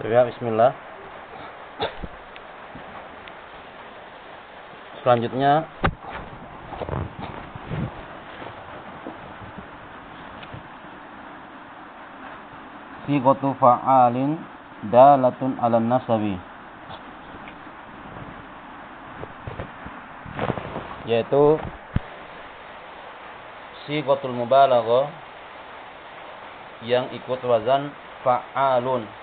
Ya, bismillah. Selanjutnya Siqatu fa'alin dalatun 'ala nasabi. Yaitu siqatul mubalaghah yang ikut wazan fa'alun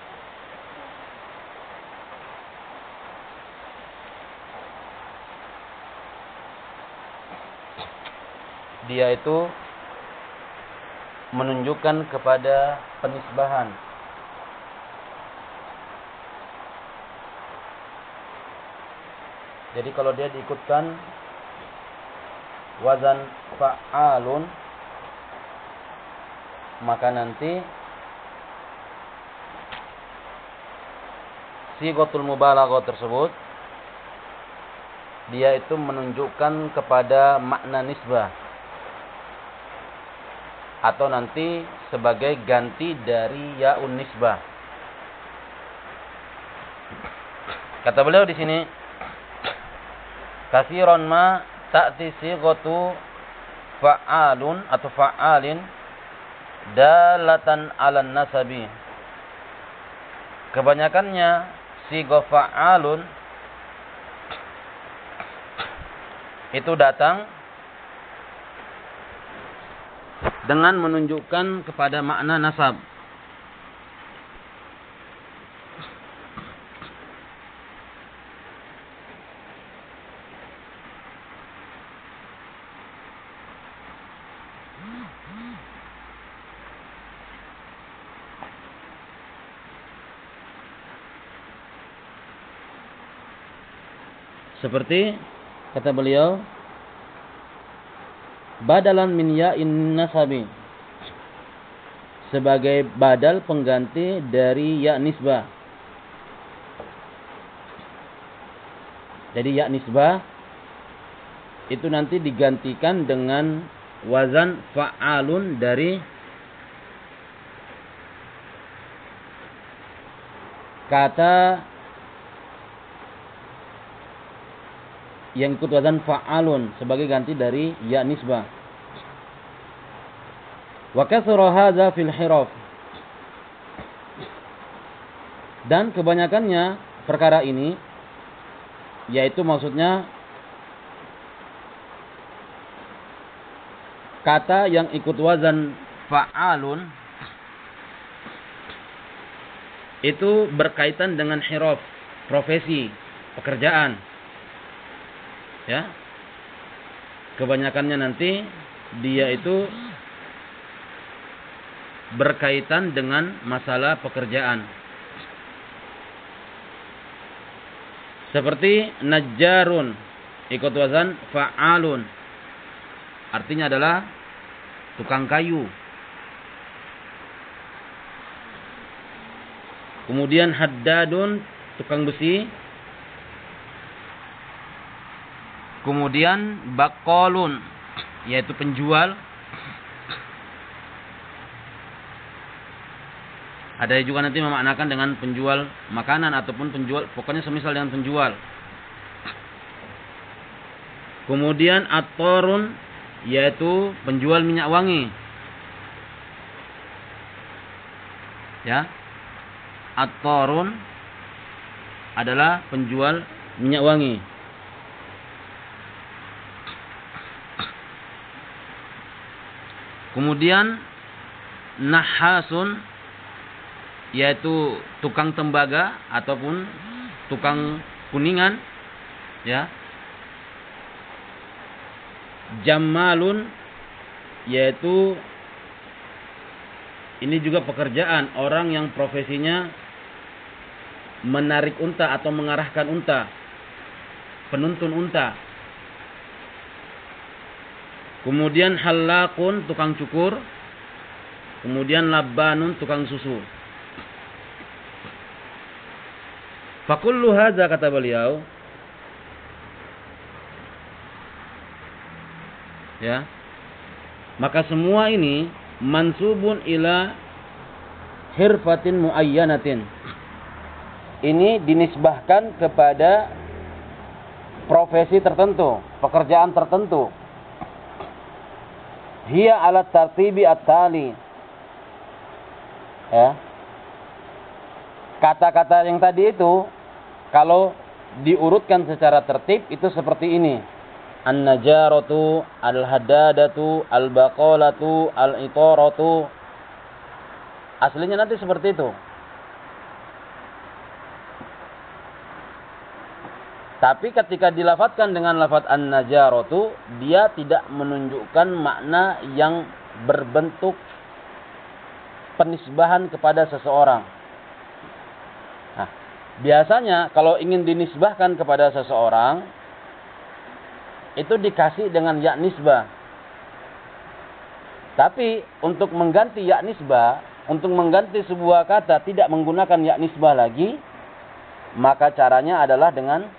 dia itu menunjukkan kepada penisbahan. Jadi kalau dia diikutkan wazan fa'alun maka nanti sigotul mubalaghah tersebut dia itu menunjukkan kepada makna nisbah atau nanti sebagai ganti dari yaun nisbah. Kata beliau di sini, kasiron ma ta'ti sighatu fa'alun atau fa'alin dalatan 'ala nasabi. Kebanyakannya sigha fa'alun itu datang dengan menunjukkan kepada makna nasab. Seperti kata beliau badalan min ya'in nasabi sebagai badal pengganti dari ya nisbah. Jadi ya nisbah itu nanti digantikan dengan wazan fa'alun dari kata yang ikut wazan fa'alun sebagai ganti dari ya nisbah. Wa kathara hadza fil hiraf. Dan kebanyakannya perkara ini yaitu maksudnya kata yang ikut wazan fa'alun itu berkaitan dengan hiraf, profesi, pekerjaan ya. Kebanyakannya nanti dia itu berkaitan dengan masalah pekerjaan. Seperti najjarun ikut wazan fa'alun. Artinya adalah tukang kayu. Kemudian haddadun tukang besi Kemudian bakolun yaitu penjual. Ada juga nanti memaknakan dengan penjual makanan ataupun penjual pokoknya semisal dengan penjual. Kemudian atorun yaitu penjual minyak wangi. Ya. Atorun adalah penjual minyak wangi. Kemudian nahasun yaitu tukang tembaga ataupun tukang kuningan ya. Jamalun yaitu ini juga pekerjaan orang yang profesinya menarik unta atau mengarahkan unta. Penuntun unta. Kemudian halakun tukang cukur. Kemudian labbanun tukang susu. Fakullu hadza kata beliau. Ya. Maka semua ini mansubun ila hirfatin muayyanatin. ini dinisbahkan kepada profesi tertentu, pekerjaan tertentu. Hiya ala tartibi at-tali. Ya. Kata-kata yang tadi itu kalau diurutkan secara tertib itu seperti ini. An-najaratu, al-haddadatu, al-baqalatu, al-itaratu. Aslinya nanti seperti itu. Tapi ketika dilafatkan dengan lafat an-najaratu, dia tidak menunjukkan makna yang berbentuk penisbahan kepada seseorang. Nah, biasanya kalau ingin dinisbahkan kepada seseorang, itu dikasih dengan ya nisbah. Tapi untuk mengganti ya nisbah, untuk mengganti sebuah kata tidak menggunakan ya nisbah lagi, maka caranya adalah dengan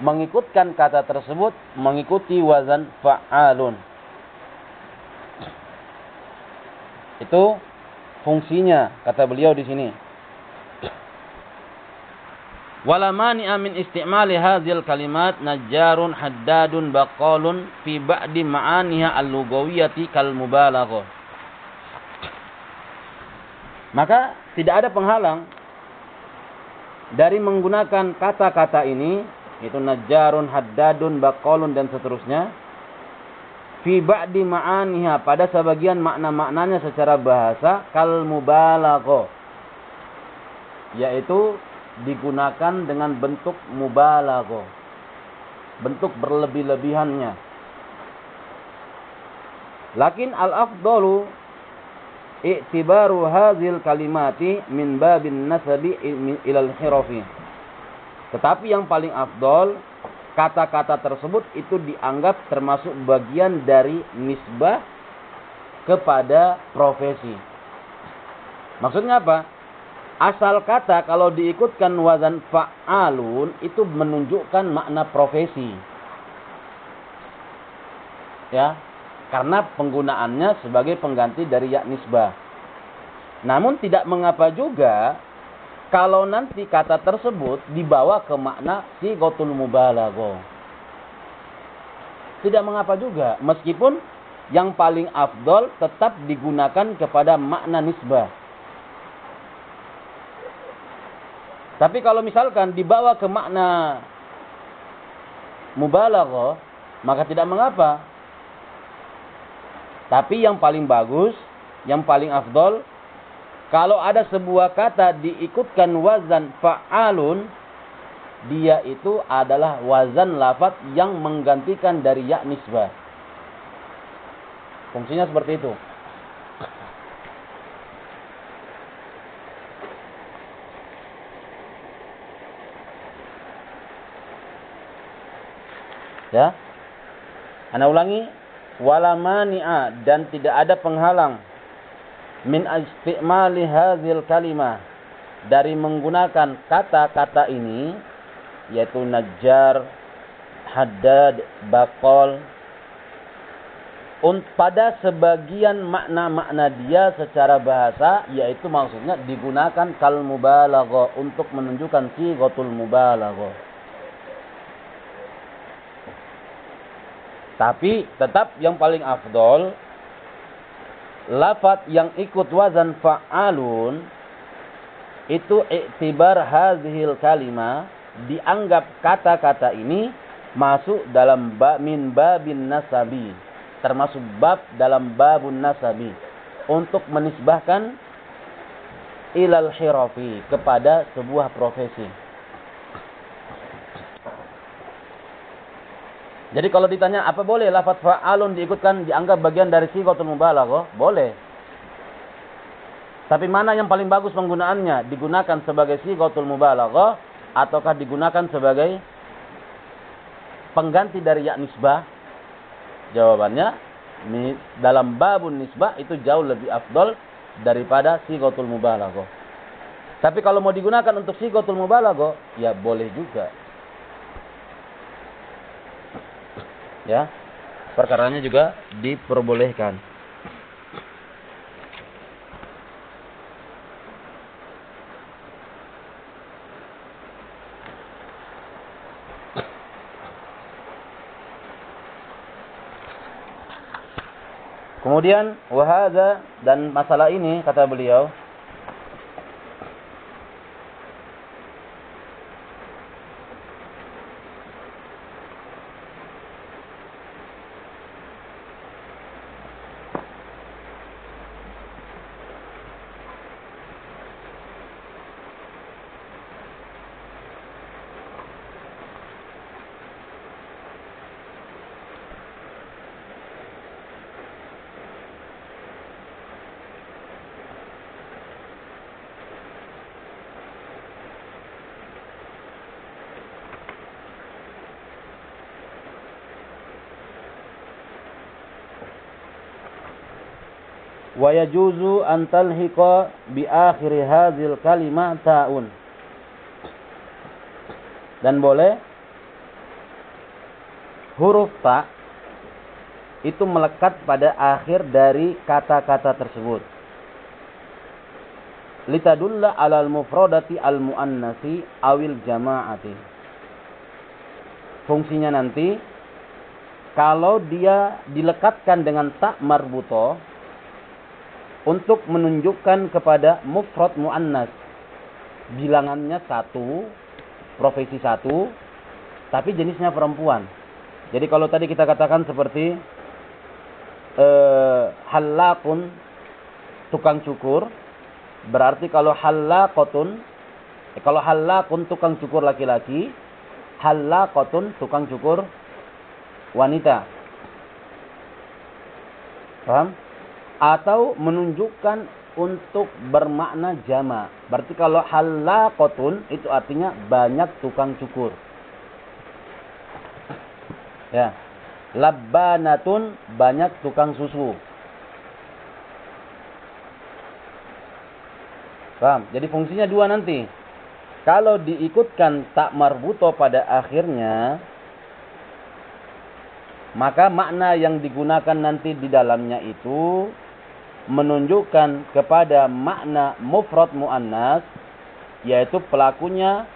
mengikutkan kata tersebut mengikuti wazan fa'alun. Itu fungsinya kata beliau di sini. Wala mani'a min istimali hadzal kalimat najjarun haddadun baqalun fi ba'di ma'aniha al-lugawiyyati kal mubalaghah. Maka tidak ada penghalang dari menggunakan kata-kata ini itu najjarun, haddadun, baqalun dan seterusnya. Fi ba'di ma'aniha pada sebagian makna-maknanya secara bahasa kal mubalagho. Yaitu digunakan dengan bentuk mubalagho. Bentuk berlebih-lebihannya. Lakin al-afdalu i'tibaru hazil kalimati min babin nasabi ilal hirafi tetapi yang paling afdol, kata-kata tersebut itu dianggap termasuk bagian dari nisbah kepada profesi. Maksudnya apa? Asal kata kalau diikutkan wazan fa'alun itu menunjukkan makna profesi. Ya, karena penggunaannya sebagai pengganti dari ya nisbah. Namun tidak mengapa juga kalau nanti kata tersebut dibawa ke makna si gotul mubalago. Tidak mengapa juga, meskipun yang paling afdol tetap digunakan kepada makna nisbah. Tapi kalau misalkan dibawa ke makna mubalago, maka tidak mengapa. Tapi yang paling bagus, yang paling afdol kalau ada sebuah kata diikutkan wazan fa'alun, dia itu adalah wazan lafat yang menggantikan dari ya nisbah. Fungsinya seperti itu. Ya. Ana ulangi, wala mani'a dan tidak ada penghalang min istimali hadzal kalimah dari menggunakan kata-kata ini yaitu najjar, haddad, baqal pada sebagian makna-makna dia secara bahasa yaitu maksudnya digunakan kal mubalagha untuk menunjukkan sighatul mubalagha. Tapi tetap yang paling afdol lafat yang ikut wazan fa'alun itu iktibar hazihil kalima dianggap kata-kata ini masuk dalam bab min babin nasabi termasuk bab dalam babun nasabi untuk menisbahkan ilal hirafi kepada sebuah profesi Jadi kalau ditanya apa boleh lafaz fa'alun diikutkan dianggap bagian dari sigatul mubalaghah? Boleh. Tapi mana yang paling bagus penggunaannya? Digunakan sebagai sigatul mubalaghah ataukah digunakan sebagai pengganti dari ya nisbah? Jawabannya dalam babun nisbah itu jauh lebih afdol daripada sigatul mubalaghah. Tapi kalau mau digunakan untuk sigatul mubalaghah, ya boleh juga. ya. Perkaranya juga diperbolehkan. Kemudian wahada dan masalah ini kata beliau wa yajuzu an talhiqa bi akhir hadzal kalimah ta'un. Dan boleh huruf ta itu melekat pada akhir dari kata-kata tersebut. Litadulla alal mufradati al muannasi awil jama'ati. Fungsinya nanti kalau dia dilekatkan dengan tak marbuto untuk menunjukkan kepada mufrad muannas. Bilangannya satu, profesi satu, tapi jenisnya perempuan. Jadi kalau tadi kita katakan seperti eh, halakun tukang cukur, berarti kalau halakotun, eh, kalau halakun tukang cukur laki-laki, halakotun tukang cukur wanita. Paham? Atau menunjukkan untuk bermakna jama. Berarti kalau halaqatun itu artinya banyak tukang cukur. Ya. Labbanatun banyak tukang susu. Paham? Jadi fungsinya dua nanti. Kalau diikutkan tak marbuto pada akhirnya, maka makna yang digunakan nanti di dalamnya itu menunjukkan kepada makna mufrad muannas yaitu pelakunya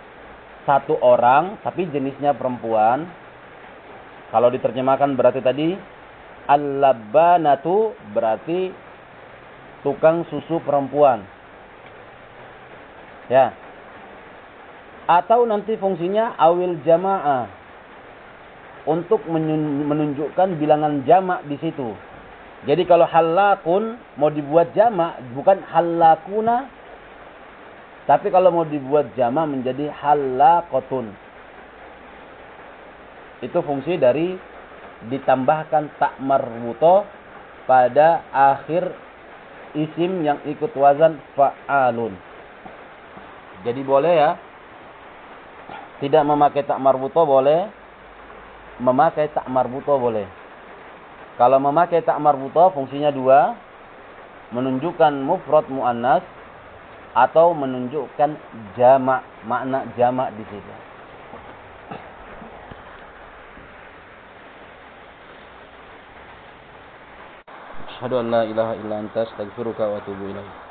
satu orang tapi jenisnya perempuan. Kalau diterjemahkan berarti tadi al-labbanatu berarti tukang susu perempuan. Ya. Atau nanti fungsinya awil jamaah untuk menunjukkan bilangan jamak di situ. Jadi kalau halakun mau dibuat jamak bukan halakuna. Tapi kalau mau dibuat jamak menjadi halakotun. Itu fungsi dari ditambahkan tak marbuto pada akhir isim yang ikut wazan fa'alun. Jadi boleh ya. Tidak memakai tak marbuto boleh. Memakai tak marbuto boleh. Kalau memakai tak marbuto fungsinya dua. Menunjukkan mufrad mu'annas. Atau menunjukkan jamak. Makna jamak di situ. Asyhadu an la ilaha illa anta wa atubu ilaik.